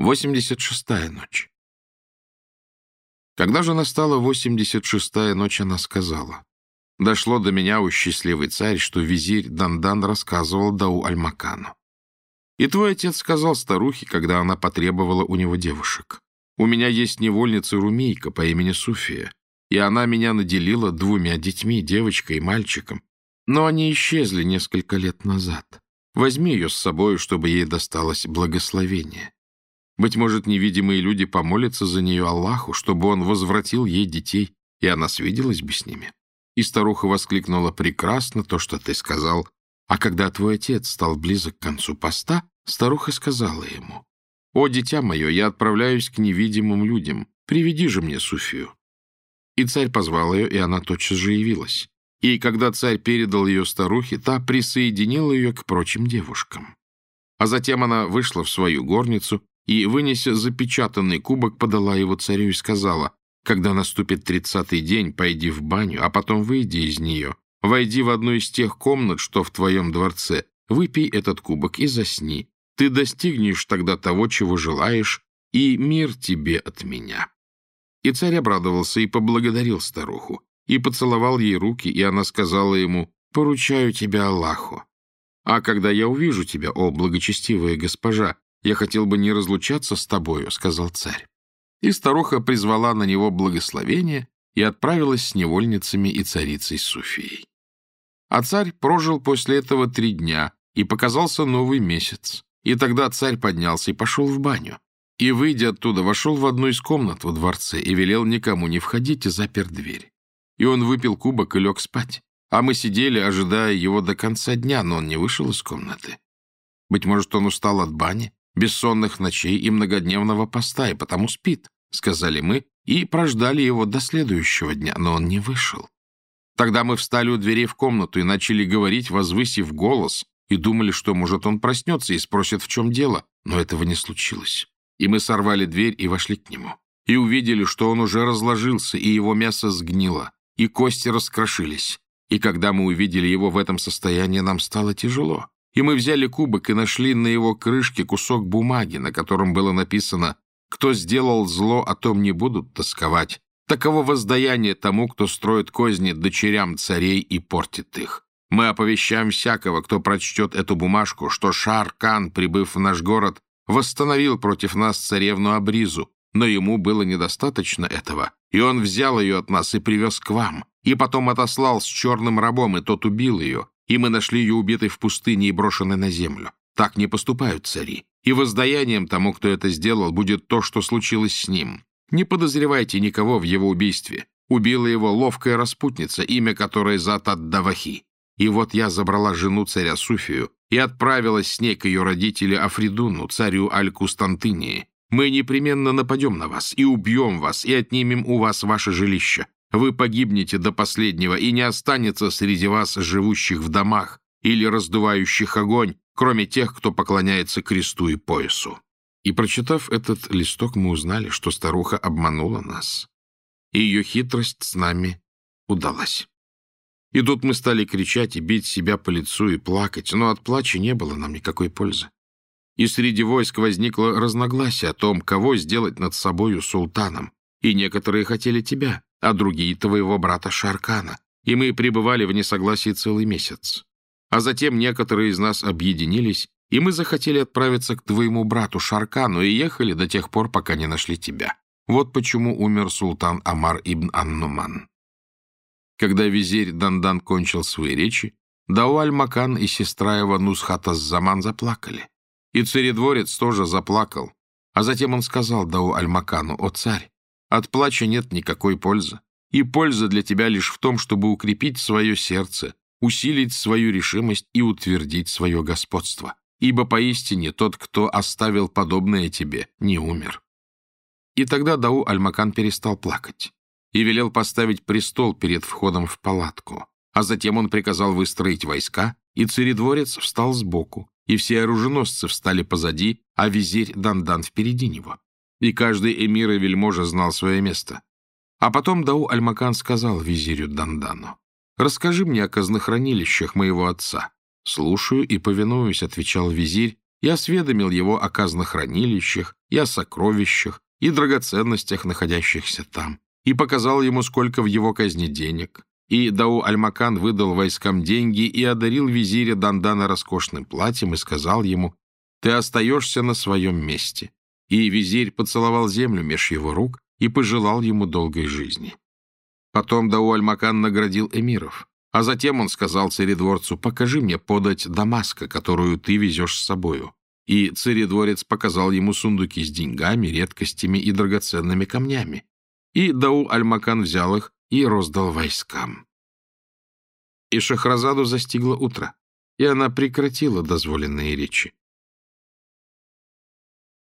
86-я ночь. Когда же настала 86-я ночь, она сказала, «Дошло до меня, у счастливый царь, что визирь Дандан рассказывал Дау Альмакану. И твой отец сказал старухе, когда она потребовала у него девушек, «У меня есть невольница Румейка по имени Суфия, и она меня наделила двумя детьми, девочкой и мальчиком, но они исчезли несколько лет назад. Возьми ее с собой, чтобы ей досталось благословение». Быть может, невидимые люди помолятся за нее Аллаху, чтобы он возвратил ей детей, и она свиделась бы с ними. И старуха воскликнула «Прекрасно то, что ты сказал». А когда твой отец стал близок к концу поста, старуха сказала ему «О, дитя мое, я отправляюсь к невидимым людям, приведи же мне Суфию». И царь позвал ее, и она тотчас же явилась. И когда царь передал ее старухе, та присоединила ее к прочим девушкам. А затем она вышла в свою горницу и, вынеся запечатанный кубок, подала его царю и сказала, «Когда наступит тридцатый день, пойди в баню, а потом выйди из нее, войди в одну из тех комнат, что в твоем дворце, выпей этот кубок и засни. Ты достигнешь тогда того, чего желаешь, и мир тебе от меня». И царь обрадовался и поблагодарил старуху, и поцеловал ей руки, и она сказала ему, «Поручаю тебя Аллаху. А когда я увижу тебя, о благочестивая госпожа, «Я хотел бы не разлучаться с тобою», — сказал царь. И старуха призвала на него благословение и отправилась с невольницами и царицей Суфией. А царь прожил после этого три дня, и показался новый месяц. И тогда царь поднялся и пошел в баню. И, выйдя оттуда, вошел в одну из комнат во дворце и велел никому не входить и запер дверь. И он выпил кубок и лег спать. А мы сидели, ожидая его до конца дня, но он не вышел из комнаты. Быть может, он устал от бани, бессонных ночей и многодневного поста, и потому спит», — сказали мы, и прождали его до следующего дня, но он не вышел. Тогда мы встали у дверей в комнату и начали говорить, возвысив голос, и думали, что, может, он проснется и спросит, в чем дело, но этого не случилось. И мы сорвали дверь и вошли к нему. И увидели, что он уже разложился, и его мясо сгнило, и кости раскрошились. И когда мы увидели его в этом состоянии, нам стало тяжело. И мы взяли кубок и нашли на его крышке кусок бумаги, на котором было написано «Кто сделал зло, о том не будут тосковать. Таково воздаяние тому, кто строит козни дочерям царей и портит их. Мы оповещаем всякого, кто прочтет эту бумажку, что Шар-Кан, прибыв в наш город, восстановил против нас царевну Абризу, но ему было недостаточно этого, и он взял ее от нас и привез к вам, и потом отослал с черным рабом, и тот убил ее, и мы нашли ее убитой в пустыне и брошенной на землю. Так не поступают цари. И воздаянием тому, кто это сделал, будет то, что случилось с ним. Не подозревайте никого в его убийстве. Убила его ловкая распутница, имя которой Затат-Давахи. И вот я забрала жену царя Суфию и отправилась с ней к ее родителю Афридуну, царю Аль-Кустантынии. Мы непременно нападем на вас и убьем вас, и отнимем у вас ваше жилище. Вы погибнете до последнего, и не останется среди вас живущих в домах или раздувающих огонь, кроме тех, кто поклоняется кресту и поясу. И, прочитав этот листок, мы узнали, что старуха обманула нас, и ее хитрость с нами удалась. И тут мы стали кричать и бить себя по лицу и плакать, но от плача не было нам никакой пользы. И среди войск возникло разногласие о том, кого сделать над собою султаном, и некоторые хотели тебя, а другие — твоего брата Шаркана, и мы пребывали в несогласии целый месяц. А затем некоторые из нас объединились, и мы захотели отправиться к твоему брату Шаркану и ехали до тех пор, пока не нашли тебя. Вот почему умер султан Амар ибн Аннуман. Когда визирь Дандан кончил свои речи, Дауаль-Макан и сестра его Нусхата Заман заплакали. И царедворец тоже заплакал. А затем он сказал Дау-Аль-Макану, «О царь, от плача нет никакой пользы. И польза для тебя лишь в том, чтобы укрепить свое сердце, усилить свою решимость и утвердить свое господство. Ибо поистине тот, кто оставил подобное тебе, не умер. И тогда Дау Альмакан перестал плакать и велел поставить престол перед входом в палатку. А затем он приказал выстроить войска, и царедворец встал сбоку, и все оруженосцы встали позади, а визирь Дандан впереди него и каждый эмир и вельможа знал свое место. А потом Дау Альмакан сказал визирю Дандану, «Расскажи мне о казнохранилищах моего отца». «Слушаю и повинуюсь», — отвечал визирь, и осведомил его о казнохранилищах и о сокровищах и драгоценностях, находящихся там, и показал ему, сколько в его казне денег. И Дау Альмакан выдал войскам деньги и одарил визиря Дандана роскошным платьем и сказал ему, «Ты остаешься на своем месте». И визирь поцеловал землю меж его рук и пожелал ему долгой жизни. Потом Дау Альмакан наградил эмиров, а затем он сказал царедворцу, «Покажи мне подать Дамаска, которую ты везешь с собою». И царедворец показал ему сундуки с деньгами, редкостями и драгоценными камнями. И Дау Альмакан взял их и роздал войскам. И Шахразаду застигло утро, и она прекратила дозволенные речи.